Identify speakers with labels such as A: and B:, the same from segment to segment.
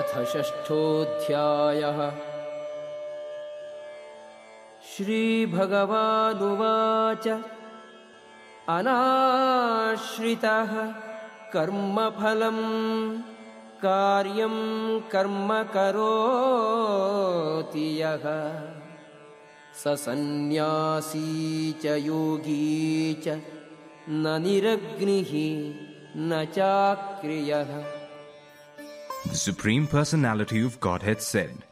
A: अथ षष्ठोऽध्यायः। श्रीभगवानुवाच। अनाश्रितः कर्मफलम् कार्यं कर्म करोति यः। स सन्न्यासी च योगी च न निरग्निः न चाक्रियः
B: The Supreme Personality of Godhead said,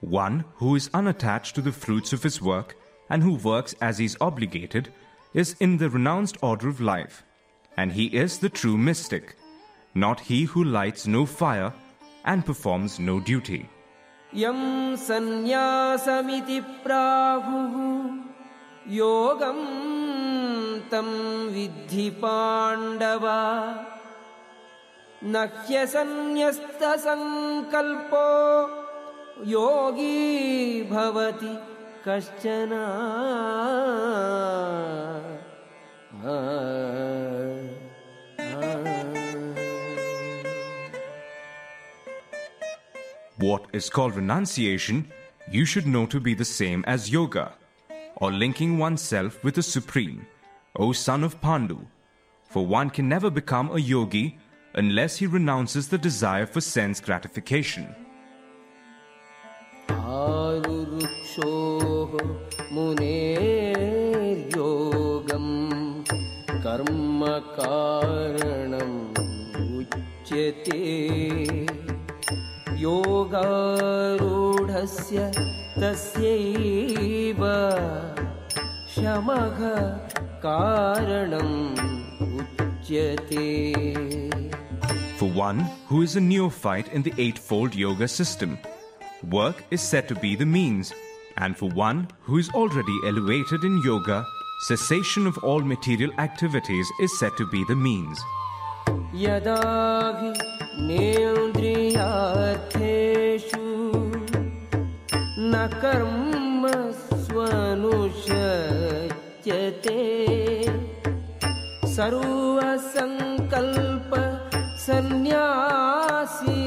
B: One who is unattached to the fruits of his work and who works as he is obligated is in the renounced order of life, and he is the true mystic, not he who lights no fire and performs no duty.
A: यं सन्न्यासमिति प्राहुः योगं तं विद्धि पाण्डवा न ह्यसन्न्यस्तसङ्कल्पो योगी भवति कश्चन
B: What is called renunciation, you should know to be the same as yoga, or linking oneself with the Supreme, O son of Pandu. For one can never become a yogi unless he renounces the desire for sense gratification.
A: आरुरुक्षोः मुनेर्योगम् कर्म कारणम् उच्यते योगारूढस्य तस्यैव शमः कारणम् उच्यते
B: For one who is a neophyte in the Eightfold Yoga system, work is said to be the means, and for one who is already elevated in yoga, cessation of all material activities is said to be the means.
A: यदा हि नेन्द्रियार्थेषु न कर्म स्वनुषज्यते सर्वसङ्कल्प सन्न्यासी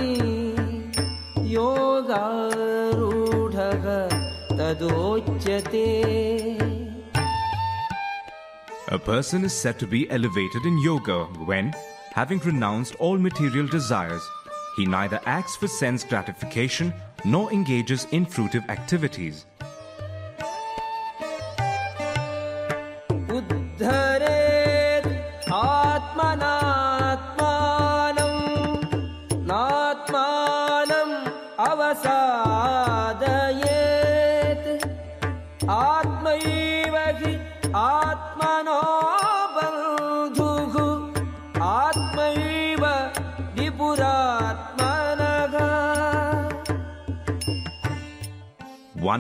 A: योगारूढः तदोच्यते
B: A person is said to be elevated in yoga when, having renounced all material desires, he neither acts for sense gratification nor engages in fruitive activities.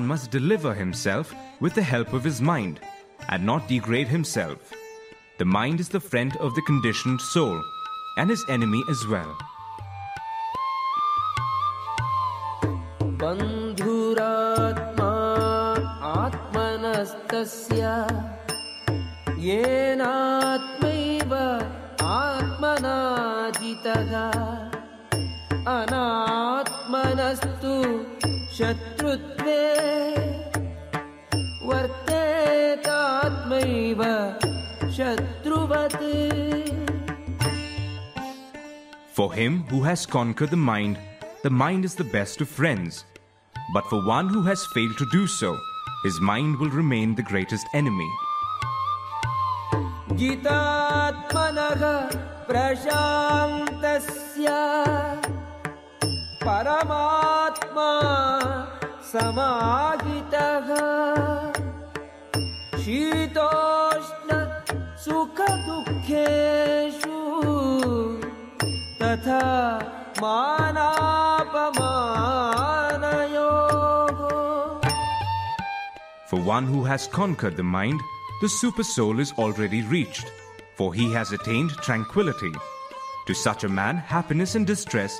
B: One must deliver himself with the help of his mind and not degrade himself. The mind is the friend of the conditioned soul and his enemy as well.
A: बन्धुरात्मा आत्मनस्तस्य येनात्मैव आत्मना जितः अनात्मनस्तु शत्रुत्वे वर्तेतात्मैव शत्रुवत्
B: For him who has conquered the mind, the mind is the best of friends. But for one who has failed to do so, his mind will remain the greatest enemy.
A: जितात्मनः प्रशान्तस्य परमात्मा समाहितः शीतोष्ण सुखदुःखेषु तथा मानापमानयोः
B: For one who has conquered the mind, the super soul is already reached, for he has attained tranquility. To such a man, happiness and distress,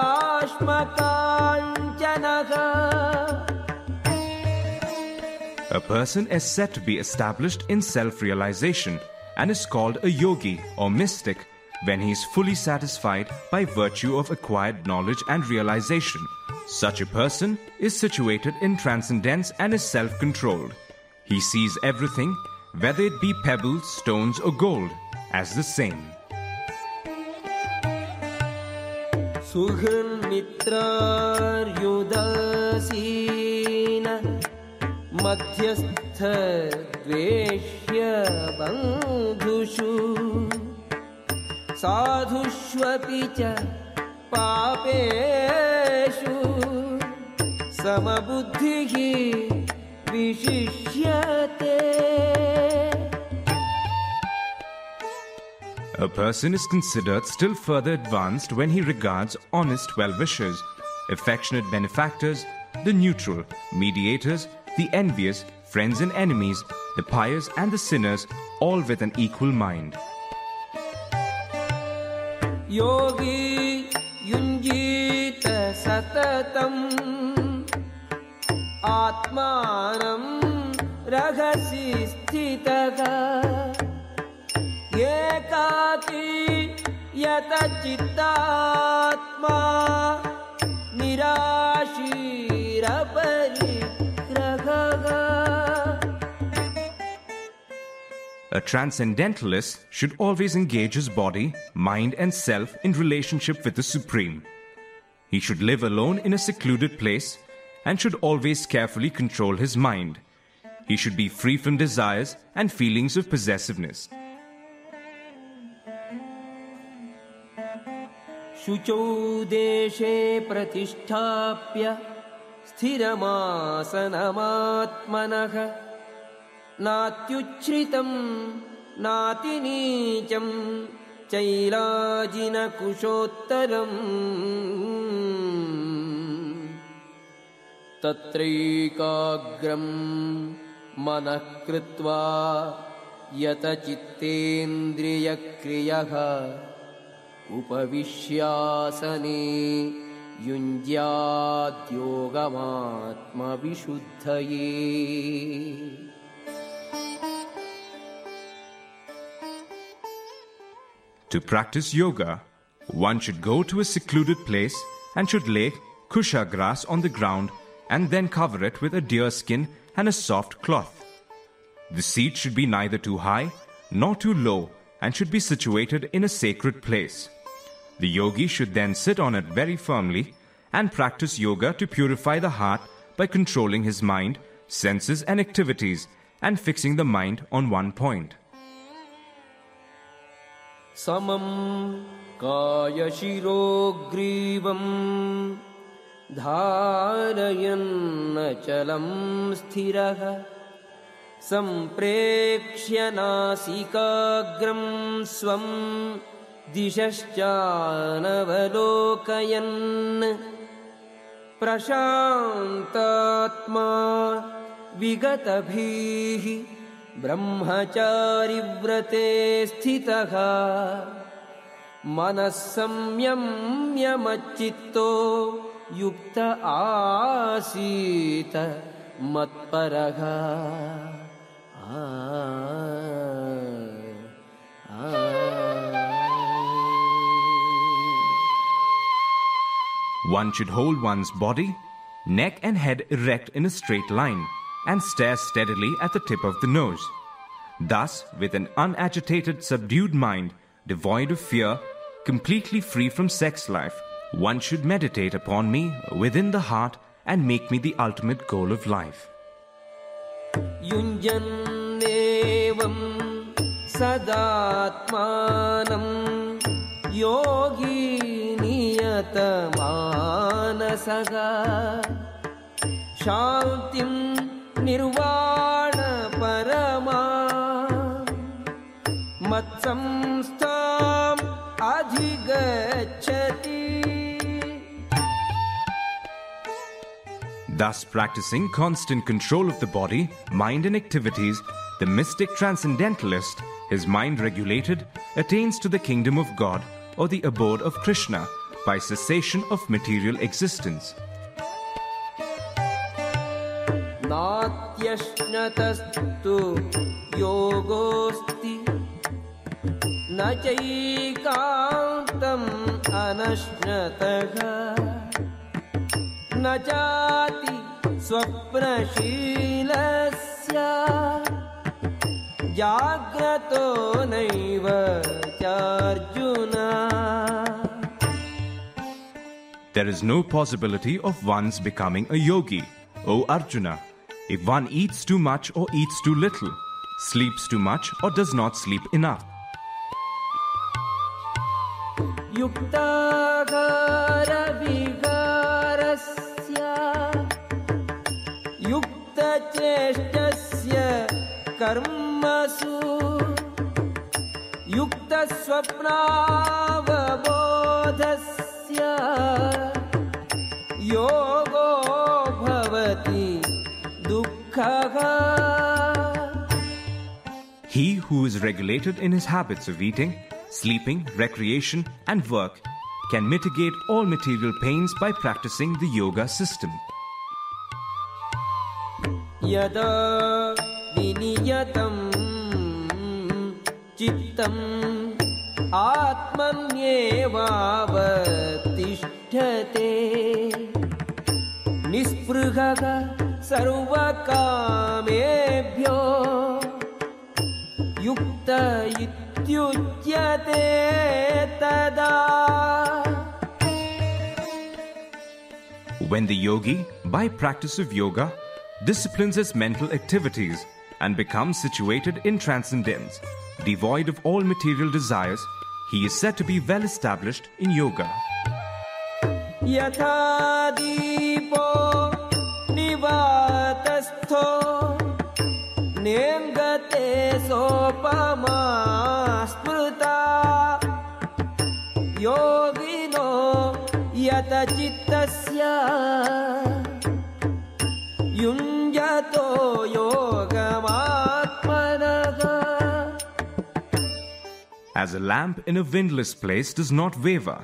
B: person is said to be established in self realization and is called a yogi or mystic when he is fully satisfied by virtue of acquired knowledge and realization. Such a person is situated in transcendence and is self controlled. He sees everything, whether it be pebbles, stones, or gold, as the same.
A: सुहृन्मित्रार्युदासीन मध्यस्थद्वेष्य बन्धुषु साधुष्वपि च पापेषु समबुद्धिः विशिष्यते
B: A person is considered still further advanced when he regards honest well wishers, affectionate benefactors, the neutral, mediators, the envious, friends and enemies, the pious and the sinners, all with an equal mind.
A: Yogi Yunjita Satatam Atmanam Rahasi Sthitaga Yekati Yata Chittatma Nirashirapari
B: A transcendentalist should always engage his body, mind, and self in relationship with the Supreme. He should live alone in a secluded place and should always carefully control his mind. He should be free from desires and feelings of possessiveness.
A: शुचौ देशे प्रतिष्ठाप्य स्थिरमासनमात्मनः नात्युच्छ्रितं नातिनीचं चैलाजिनकुशोत्तरम्। तत्रैकाग्रं मनः कृत्वा यतचित्तेन्द्रियक्रियः उपविश्यासने युञ्ज्याद्योगमात्मविशुद्धये
B: To practice yoga, one should go to a secluded place and should lay kusha grass on the ground and then cover it with a deer skin and a soft cloth. The seat should be neither too high nor too low and should be situated in a sacred place. The yogi should then sit on it very firmly and practice yoga to purify the heart by controlling his mind, senses, and activities and fixing the mind on one point.
A: समं कायशिरोग्रीवम् धारयन्नचलं स्थिरः सम्प्रेक्ष्य नासिकाग्रं स्वं दिशश्चानवलोकयन् प्रशान्तात्मा विगतभिः ब्रह्मचारिव्रते स्थितः मनः संयम्यमच्चित्तो युक्त आसीत मत्परः आ।
B: One should hold one's body, neck, and head erect in a straight line and stare steadily at the tip of the nose. Thus, with an unagitated, subdued mind, devoid of fear, completely free from sex life, one should meditate upon me within the heart and make me the ultimate goal of life.
A: युञ्जन्नेवं सदात्मानं योगी नियतमानसः शान्तिं निर्वाणपरमा मत्संस्थाम् अधिगच्छति
B: Thus, practicing constant control of the body, mind, and activities, the mystic transcendentalist, his mind regulated, attains to the kingdom of God or the abode of Krishna by cessation of material existence.
A: नात्यश्नतस्तु योगोऽस्ति। न चैकान्तम् अनश्नतः। न चाति स्वप्नशीलस्य। जाग्रतो नैव चार्जुन।
B: There is no possibility of one's becoming a yogi, O Arjuna, if too much or eats too little, sleeps too much or does not sleep enough.
A: युक्ताहारविहारस्य युक्तचेष्टस्य कर्मसु युक्तस्वप्नावबोधस्य योगो
B: who is regulated in his habits of eating, sleeping, recreation, and work can mitigate all material pains by practicing the yoga system.
A: यदा विनियतं चित्तम् आत्मन्येवावतिष्ठते निःस्पृहः सर्वकामेभ्यो युक्त इत्युच्यते तदा
B: When the yogi, by practice of yoga, disciplines his mental activities and becomes situated in transcendence, devoid of all material desires, he is said to be well established in yoga.
A: यथा दीपो निवातस्थो नेङ्गते सोपमा स्मृता योगिनो यतचित्तस्य युञ्जतो योगमात्मनः
B: As a lamp in a windless place does not waver,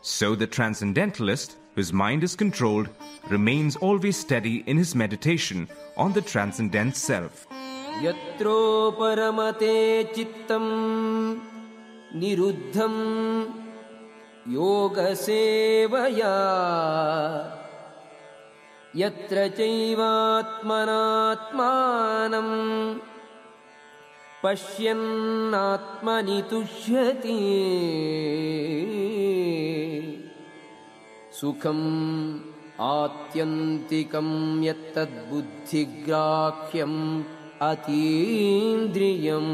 B: so the transcendentalist, whose mind is controlled, remains always steady in his meditation on the transcendent self.
A: यत्रोपरमते चित्तम् निरुद्धम् योगसेवया। यत्र चैवात्मनात्मानम् पश्यन्नात्मनि तुष्यति। सुखम् आत्यन्तिकम् यत्तद्बुद्धिग्राह्यम् अतीन्द्रियम्।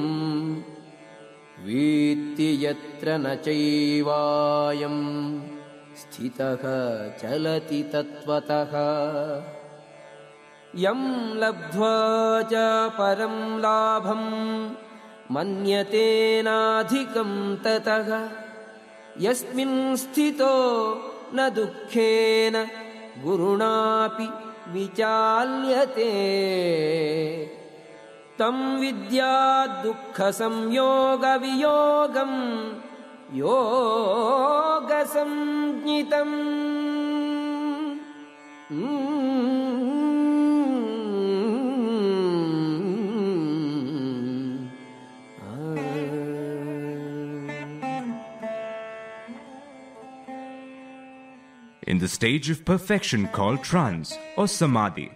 A: वेत्ति यत्र न चैवायं स्थितः चलति तत्त्वतः। यं लब्ध्वा च परं लाभं मन्यतेनाधिकं ततः। यस्मिन् स्थितो न दुःखेन गुरुणापि विचाल्यते तं विद्या दुःखसंयोगवियोगं योगसञ्ज्ञितम्
B: In the stage of perfection called trance or samadhi,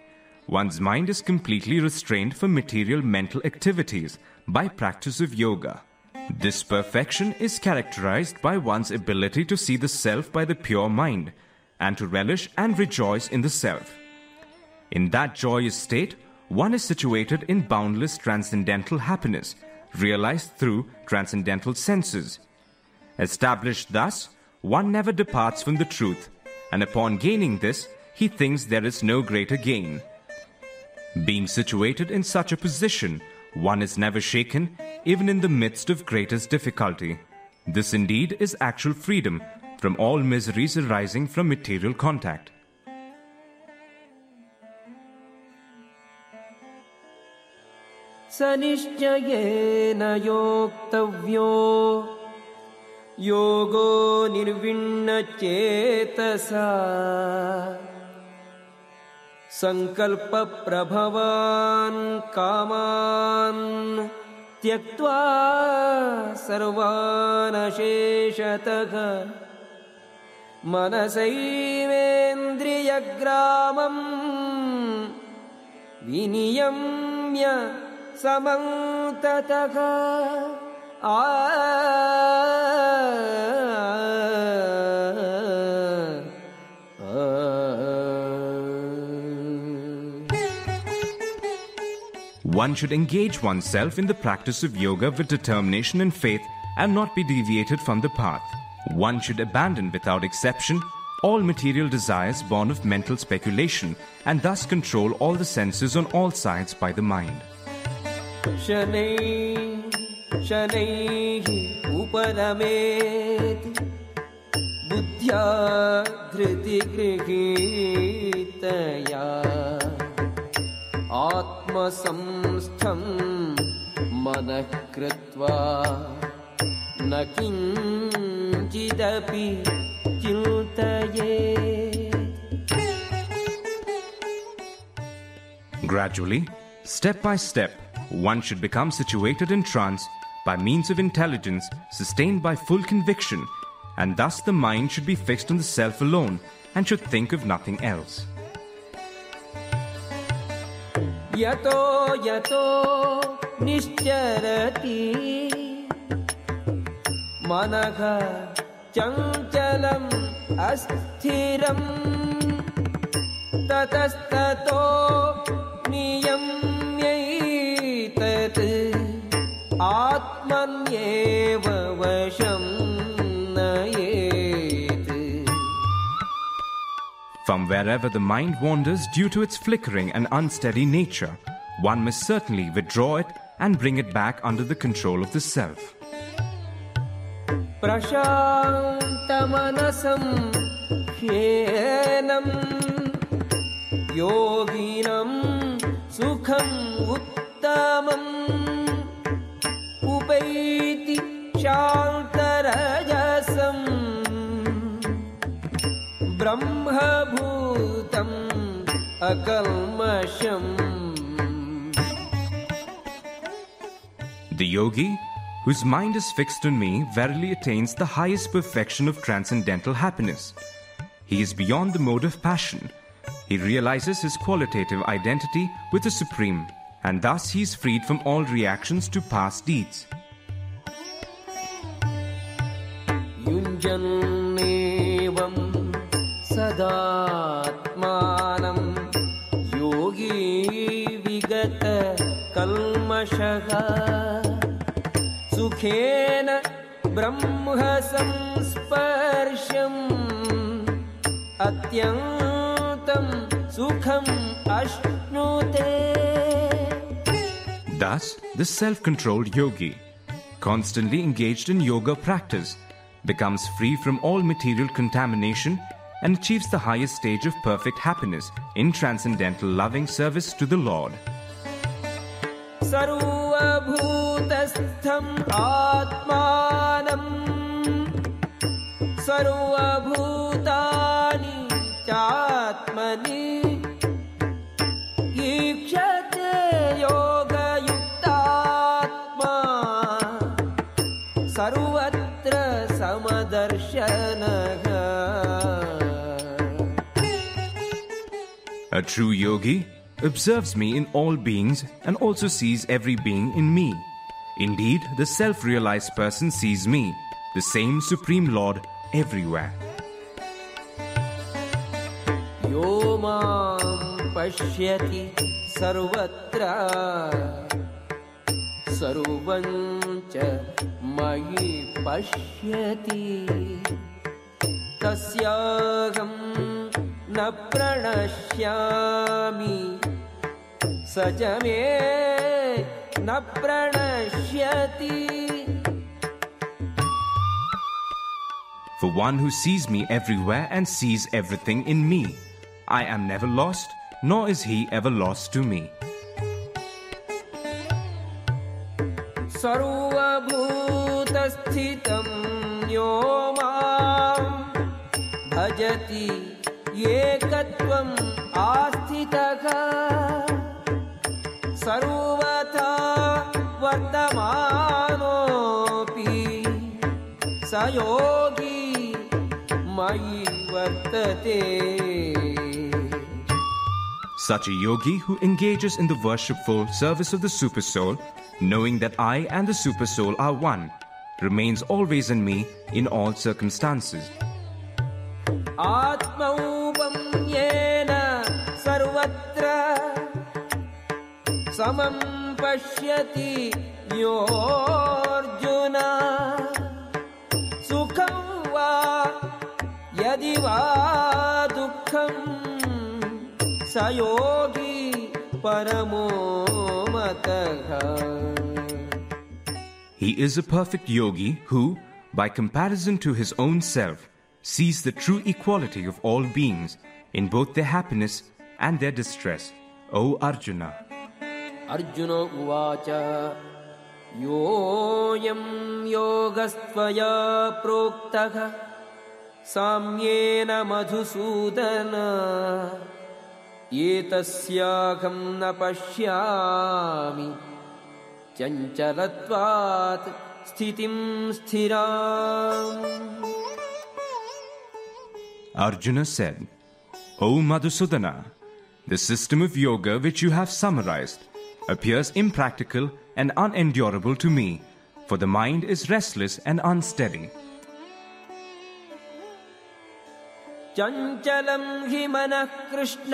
B: one's mind is completely restrained from material mental activities by practice of yoga. This perfection is characterized by one's ability to see the self by the pure mind and to relish and rejoice in the self. In that joyous state, one is situated in boundless transcendental happiness, realized through transcendental senses. Established thus, one never departs from the truth, and upon gaining this, he thinks there is no greater gain. Being situated in such a position, one is never shaken, even in the midst of greatest difficulty. This indeed is actual freedom from all miseries arising from material contact.
A: स निश्चयेन योक्तव्यो योगो निर्विण्णचेतसा सङ्कल्पप्रभवान् कामान् त्यक्त्वा सर्वानशेषतः मनसैवेन्द्रियग्रामम् विनियम्य समन्ततः आ
B: One should engage oneself in the practice of yoga with determination and faith and not be deviated from the path. One should abandon without exception all material desires born of mental speculation and thus control all the senses on all sides by the mind.
A: शनैः शनैः उपरमेति बुद्ध्या धृतिगृहीतया आत्मसंस्थं मनः कृत्वा न किञ्चिदपि चिन्तयेत्
B: Gradually, step by step, one should become situated in trance by means of intelligence sustained by full conviction, and thus the mind should be fixed on the self alone and should think of nothing else.
A: यतो यतो निश्चरति। मनः चञ्चलम् अस्थिरम्। ततस्ततो नियम्यैतत्। आत्मन्येव वशं
B: From wherever the mind wanders due to its flickering and unsteady nature, one must certainly withdraw it and bring it back under the control of the self.
A: प्रशान्तमनसं ह्येनं योगिनं सुखम् उत्तमम् उपैति शान्तरजसम् ब्रह्मभूतम् अकल्मषम्
B: The yogi, whose mind is fixed on me, verily attains the highest perfection of transcendental happiness. He is beyond the mode of passion. He realizes his qualitative identity with the Supreme, and thus he is freed from all reactions to past deeds.
A: विगतकल्मषः सुखेन ब्रह्मसंस्पर्शम् अत्यन्तं सुखम् अश्नुते
B: Thus, the self controlled yogi, constantly engaged in yoga practice, becomes free from all material contamination and achieves the highest stage of perfect happiness in transcendental loving service to the Lord.
A: सर्वभूतस्थम् आत्मानम्। सर्वभूतानि चात्मनि। ईक्षते योगयुक्तात्मा। सर्वत्र समदर्शनः।
B: A true yogi observes me in all beings and also sees every being in me. Indeed, the self realized person sees me, the same Supreme Lord, everywhere.
A: यो मां पश्यति सर्वत्र सर्वं च मयि पश्यति तस्याहं न प्रणश्यामि स च मे न प्रणश्यति
B: For one who sees me everywhere and sees everything in me, I am never lost, nor is he ever lost to me.
A: सर्वभूतस्थितं यो मां भजति एकत्वम् आस्थितः सर्वथा वर्तमानोऽपि स योगी मयि वर्तते
B: Such a yogi who engages in the worshipful service of the Supersoul, knowing that I and the Supersoul are one, remains always in me in all circumstances.
A: आत्मौपम्येन समं पश्यति योऽर्जुन सुखं वा यदि वा दुःखं स योगी परमो मतः
B: He is a perfect yogi who, by comparison to his own self, sees the true equality of all beings in both their happiness and their distress. O Arjuna,
A: Arjun उवाच योऽयं योगस्त्वया प्रोक्तः साम्येन मधुसूदन एतस्याहं न पश्यामि। चञ्चलत्वात् स्थितिं
B: Arjuna said, O Madhusudana, the system of yoga which you have summarized appears impractical and unendurable to me, for the mind is restless and unsteady.
A: चञ्चलं हि मनः कृष्ण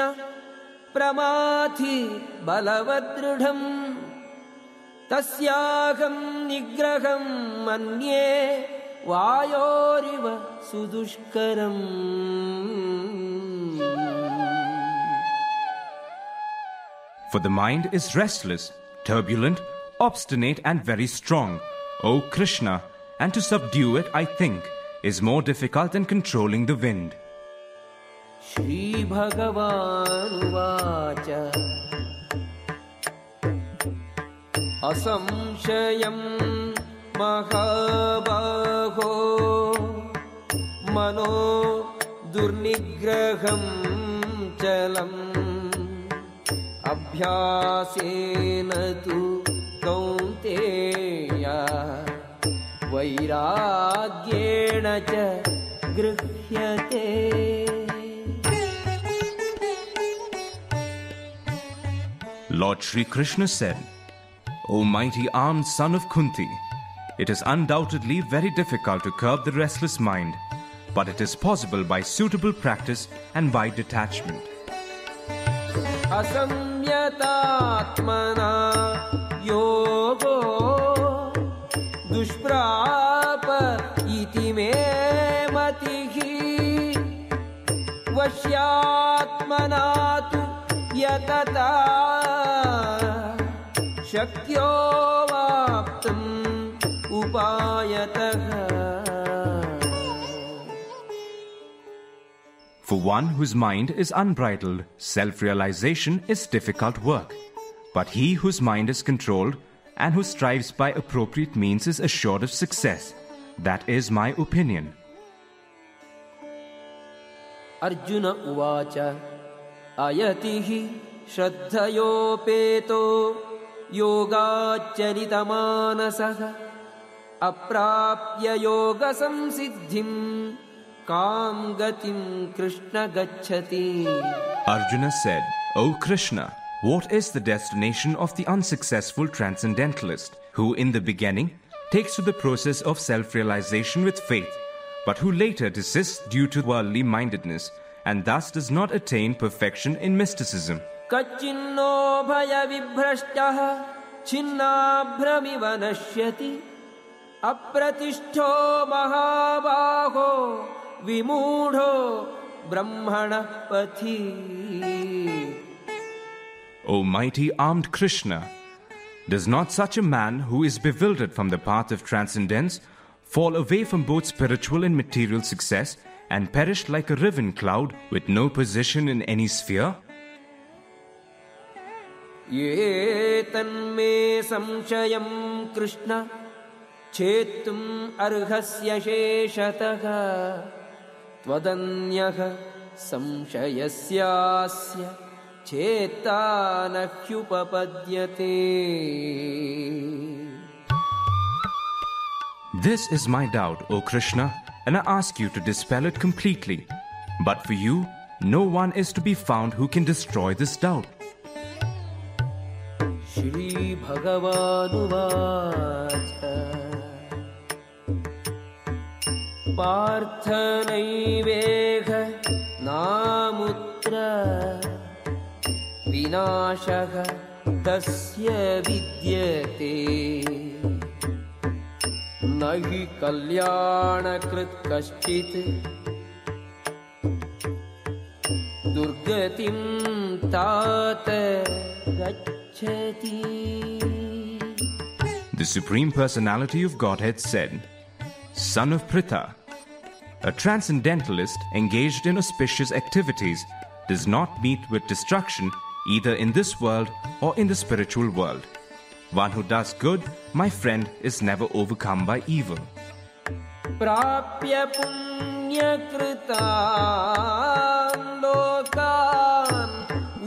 A: प्रमाथि बलवदृढम् तस्याहं निग्रहं मन्ये वायोरिव सुदुष्करम्
B: For the mind is restless, turbulent, obstinate, and very strong. O Krishna, and to subdue it, I think, is more difficult than controlling the wind.
A: Shri Bhagavan Vacha Asamshayam Mahabaho Mano Durnigraham Chalam अभ्यासेन तु कौन्तेय वैराग्येण च गृह्यते
B: Lord Sri Krishna said, O mighty armed son of Kunti, it is undoubtedly very difficult to curb the restless mind, but it is possible by suitable practice and by detachment.
A: असंयतात्मना योगो दुष्प्राप इति मे मतिः। वश्यात्मना तु यतता। शक्यो वाप्तुम् उपायतः
B: For one whose mind is unbridled, self realization is difficult work. But he whose mind is controlled and who strives by appropriate means is assured of success. That is my opinion.
A: Arjun उवाच अयतिः श्रद्धयोपेतो योगाच्चरितमानसः अप्राप्य योगसंसिद्धिम् कां गतिं कृष्ण गच्छति
B: Arjuna said, O Krishna, what is the destination of the unsuccessful transcendentalist who, in the beginning, takes to the process of self realization with faith, but who later desists due to worldly mindedness and thus does not attain perfection in mysticism?
A: कच्चिन्नो भयविभ्रष्टः छिन्नाभ्रमिव नश्यति अप्रतिष्ठो महाबाहो विमूढो ब्रह्मणः पथि
B: O mighty armed Krishna, does not such a man who is bewildered from the path of transcendence fall away from both spiritual and material success and perish like a riven cloud with no position in any sphere?
A: ये तन्मे संशयं कृष्ण छेत्तुम् अर्हस्य शेषतः त्वदन्यः संशयस्यास्य चेत्ता न ह्युपपद्यते
B: This is my doubt, O Krishna, and I ask you to dispel it completely. But for you, no one is to be found who can destroy this doubt.
A: श्रीभगवानुवाच पार्थनैवेह नामुत्र विनाशः तस्य विद्यते न हि कल्याणकृत् कश्चित् दुर्गतिं तात गच्छति
B: The Supreme Personality of Godhead said, Son of Pritha, a transcendentalist engaged in auspicious activities does not meet with destruction either in this world or in the spiritual world. One who does good, my friend, is never overcome by evil.
A: प्राप्य पुण्यकृतान् लोकान्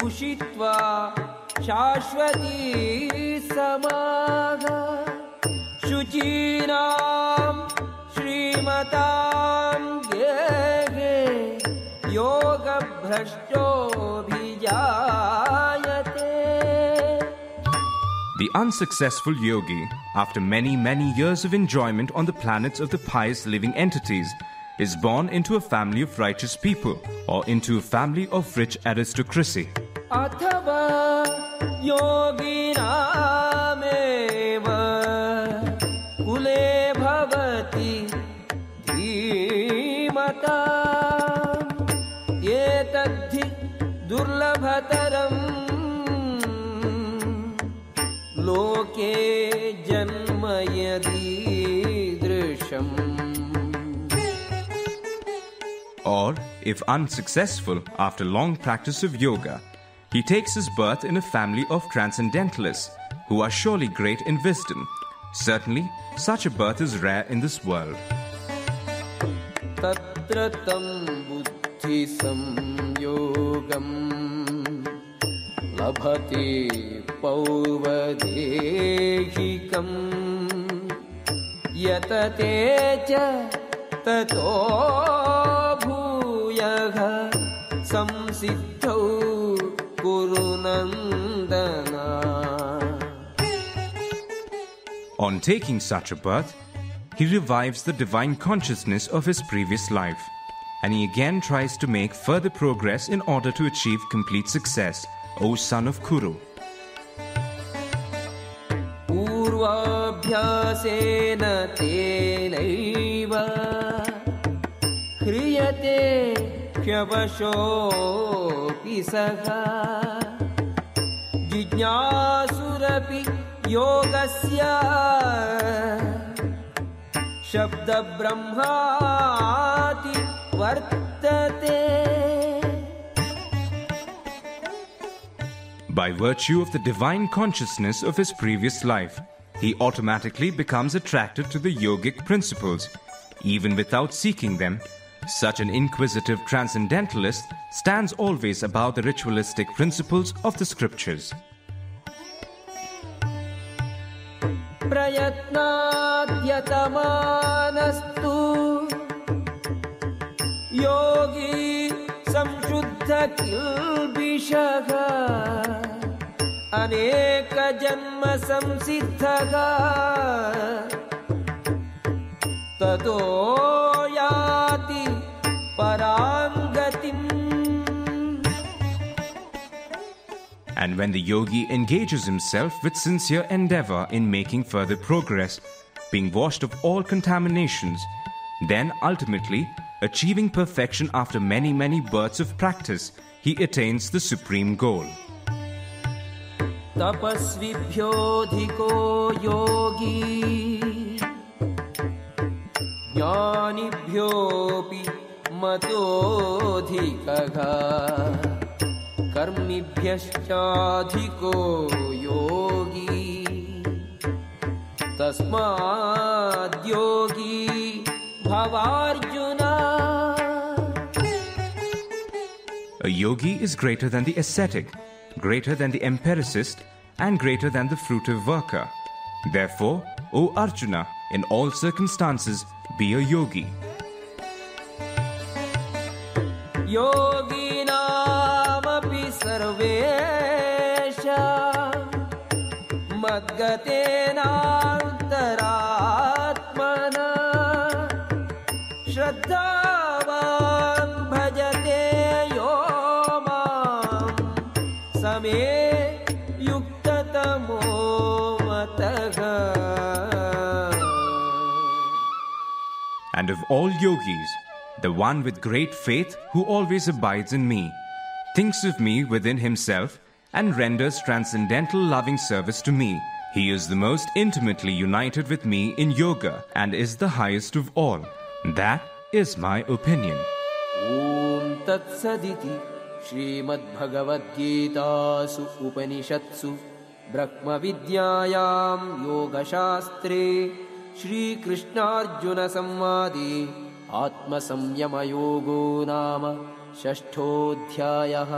A: उषित्वा शाश्वती समाग शुचीनां श्रीमतां
B: The unsuccessful yogi, after many, many years of enjoyment on the planets of the pious living entities, is born into a family of righteous people or into a family of rich aristocracy.
A: दुर्लभतरम् लोके जन्म यदीदृशम्
B: Or, if unsuccessful after long practice of yoga, he takes his birth in a family of transcendentalists who are surely great in wisdom. Certainly, such a birth is rare in this world.
A: तत्र तं बुद्धिसंयोगम् लभते पौवदेहिकम् यतते च ततो भूयः संसिद्धौ कुरु नन्दना
B: On taking such a birth, he revives the divine consciousness of his previous life, and he again tries to make further progress in order to achieve complete success, Of Kuru.
A: पूर्वाभ्यासेन तेनैव ह्रियते ह्यवशोऽपि सः जिज्ञासुरपि योगस्य शब्दब्रह्माति वर्तते
B: By virtue of the divine consciousness of his previous life, he automatically becomes attracted to the yogic principles, even without seeking them. Such an inquisitive transcendentalist stands always above the ritualistic principles of the scriptures.
A: प्रयत्नाद्यतमानस्तु योगी संशुद्ध किल्बिषः ಅನೇಕ ಜನ್ಮ ಸಂಸಿದ್ಧಗ
B: And when the yogi engages himself with sincere endeavor in making further progress, being washed of all contaminations, then ultimately achieving perfection after many, many births of practice, he attains the supreme goal.
A: तपस्विभ्योऽधिको Yogi. ज्ञानिभ्योऽपि मतोऽधिकः। कर्मिभ्यश्चाधिको Yogi. तस्माद्योगी भवार्जुन।
B: A yogi is greater than the ascetic, greater than the empiricist, and greater than the fruitive worker. Therefore, O Arjuna, in all circumstances, be a yogi.
A: योगिनामपि सर्वेषा मद्गतेनान्तरात्मना
B: And of all yogis, the one with great faith who always abides in me, thinks of me within himself, and renders transcendental loving service to me. He is the most intimately united with me in yoga and is the highest of all. That is my opinion.
A: ॐ तत्सदिति श्रीमद्भगवद्गीतासु उपनिषत्सु ब्रह्मविद्यायां योगशास्त्रे श्रीकृष्णार्जुनसंवादे आत्मसंयमयोगो नाम षष्ठोऽध्यायः